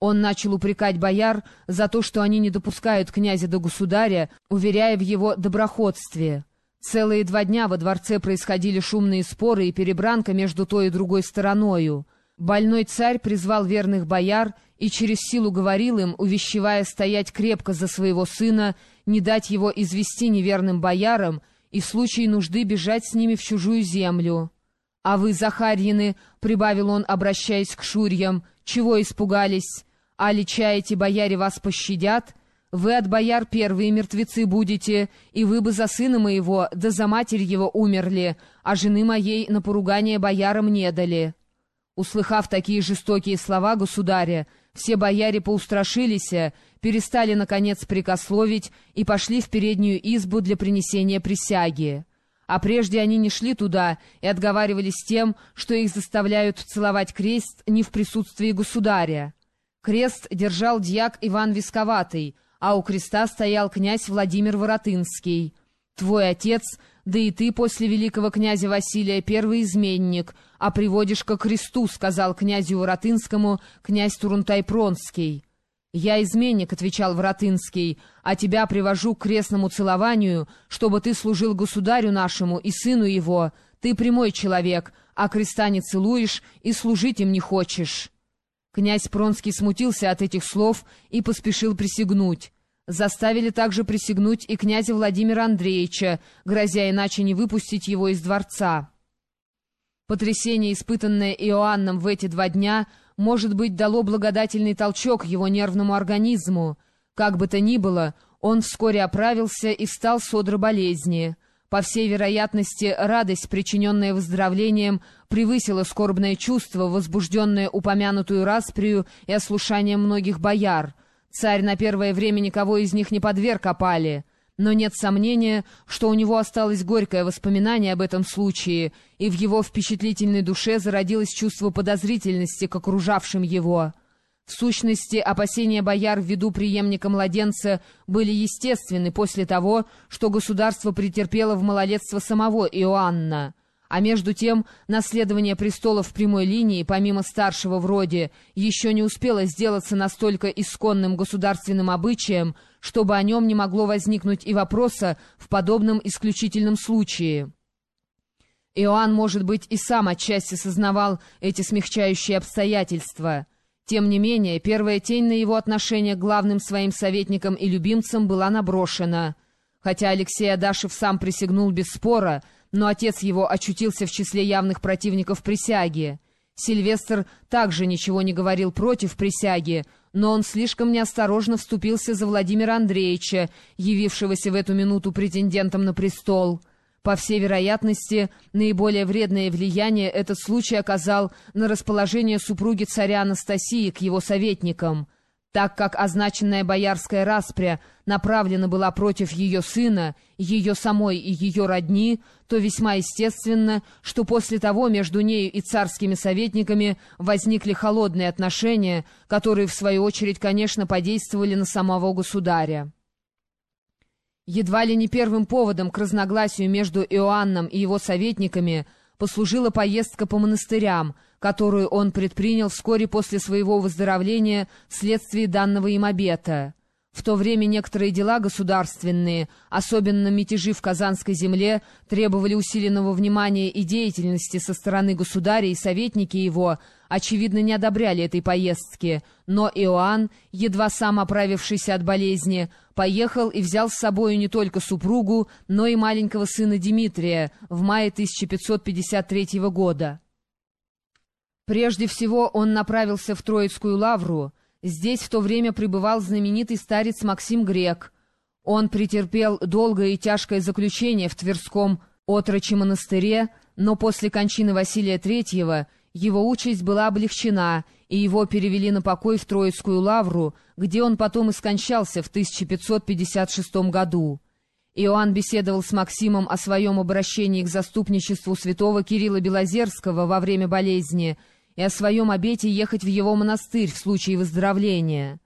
Он начал упрекать бояр за то, что они не допускают князя до государя, уверяя в его доброходстве. Целые два дня во дворце происходили шумные споры и перебранка между той и другой стороною. Больной царь призвал верных бояр и через силу говорил им, увещевая стоять крепко за своего сына, не дать его извести неверным боярам и в случае нужды бежать с ними в чужую землю. «А вы, Захарьины, — прибавил он, обращаясь к шурьям, — чего испугались? Али чаете, бояре вас пощадят? Вы от бояр первые мертвецы будете, и вы бы за сына моего, да за матерь его умерли, а жены моей на поругание боярам не дали». Услыхав такие жестокие слова государя, все бояре поустрашились, перестали, наконец, прикословить и пошли в переднюю избу для принесения присяги. А прежде они не шли туда и отговаривались тем, что их заставляют целовать крест не в присутствии государя. Крест держал дьяк Иван Висковатый, а у креста стоял князь Владимир Воротынский. Твой отец, да и ты после великого князя Василия первый изменник, а приводишь ко кресту, сказал князю Воротынскому князь Турунтай-Пронский. «Я изменник», — отвечал Воротынский, — «а тебя привожу к крестному целованию, чтобы ты служил государю нашему и сыну его. Ты прямой человек, а креста не целуешь и служить им не хочешь». Князь Пронский смутился от этих слов и поспешил присягнуть. Заставили также присягнуть и князя Владимира Андреевича, грозя иначе не выпустить его из дворца. Потрясение, испытанное Иоанном в эти два дня, может быть, дало благодательный толчок его нервному организму. Как бы то ни было, он вскоре оправился и стал содро болезни. По всей вероятности, радость, причиненная выздоровлением, превысила скорбное чувство, возбужденное упомянутую расприю и ослушанием многих бояр. Царь на первое время никого из них не подверг опали. Но нет сомнения, что у него осталось горькое воспоминание об этом случае, и в его впечатлительной душе зародилось чувство подозрительности к окружавшим его. В сущности, опасения бояр в виду преемника младенца были естественны после того, что государство претерпело в малолетство самого Иоанна. А между тем, наследование престола в прямой линии, помимо старшего в роде, еще не успело сделаться настолько исконным государственным обычаем, чтобы о нем не могло возникнуть и вопроса в подобном исключительном случае. Иоанн, может быть, и сам отчасти сознавал эти смягчающие обстоятельства — тем не менее, первая тень на его отношение к главным своим советникам и любимцам была наброшена. Хотя Алексей Адашев сам присягнул без спора, но отец его очутился в числе явных противников присяги. Сильвестр также ничего не говорил против присяги, но он слишком неосторожно вступился за Владимира Андреевича, явившегося в эту минуту претендентом на престол. По всей вероятности, наиболее вредное влияние этот случай оказал на расположение супруги царя Анастасии к его советникам. Так как означенная боярская распря направлена была против ее сына, ее самой и ее родни, то весьма естественно, что после того между нею и царскими советниками возникли холодные отношения, которые, в свою очередь, конечно, подействовали на самого государя. Едва ли не первым поводом к разногласию между Иоанном и его советниками послужила поездка по монастырям, которую он предпринял вскоре после своего выздоровления вследствие данного им обета. В то время некоторые дела государственные, особенно мятежи в Казанской земле, требовали усиленного внимания и деятельности со стороны государя, и советники его, очевидно, не одобряли этой поездки. Но Иоанн, едва сам оправившийся от болезни, поехал и взял с собою не только супругу, но и маленького сына Дмитрия в мае 1553 года. Прежде всего он направился в Троицкую лавру, Здесь в то время пребывал знаменитый старец Максим Грек. Он претерпел долгое и тяжкое заключение в Тверском отроче монастыре, но после кончины Василия Третьего его участь была облегчена, и его перевели на покой в Троицкую лавру, где он потом и скончался в 1556 году. Иоанн беседовал с Максимом о своем обращении к заступничеству святого Кирилла Белозерского во время болезни — и о своем обете ехать в его монастырь в случае выздоровления.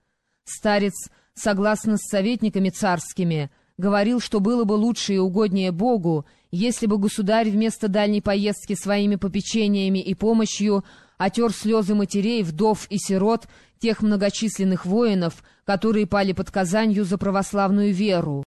Старец, согласно с советниками царскими, говорил, что было бы лучше и угоднее Богу, если бы государь вместо дальней поездки своими попечениями и помощью отер слезы матерей, вдов и сирот, тех многочисленных воинов, которые пали под Казанью за православную веру.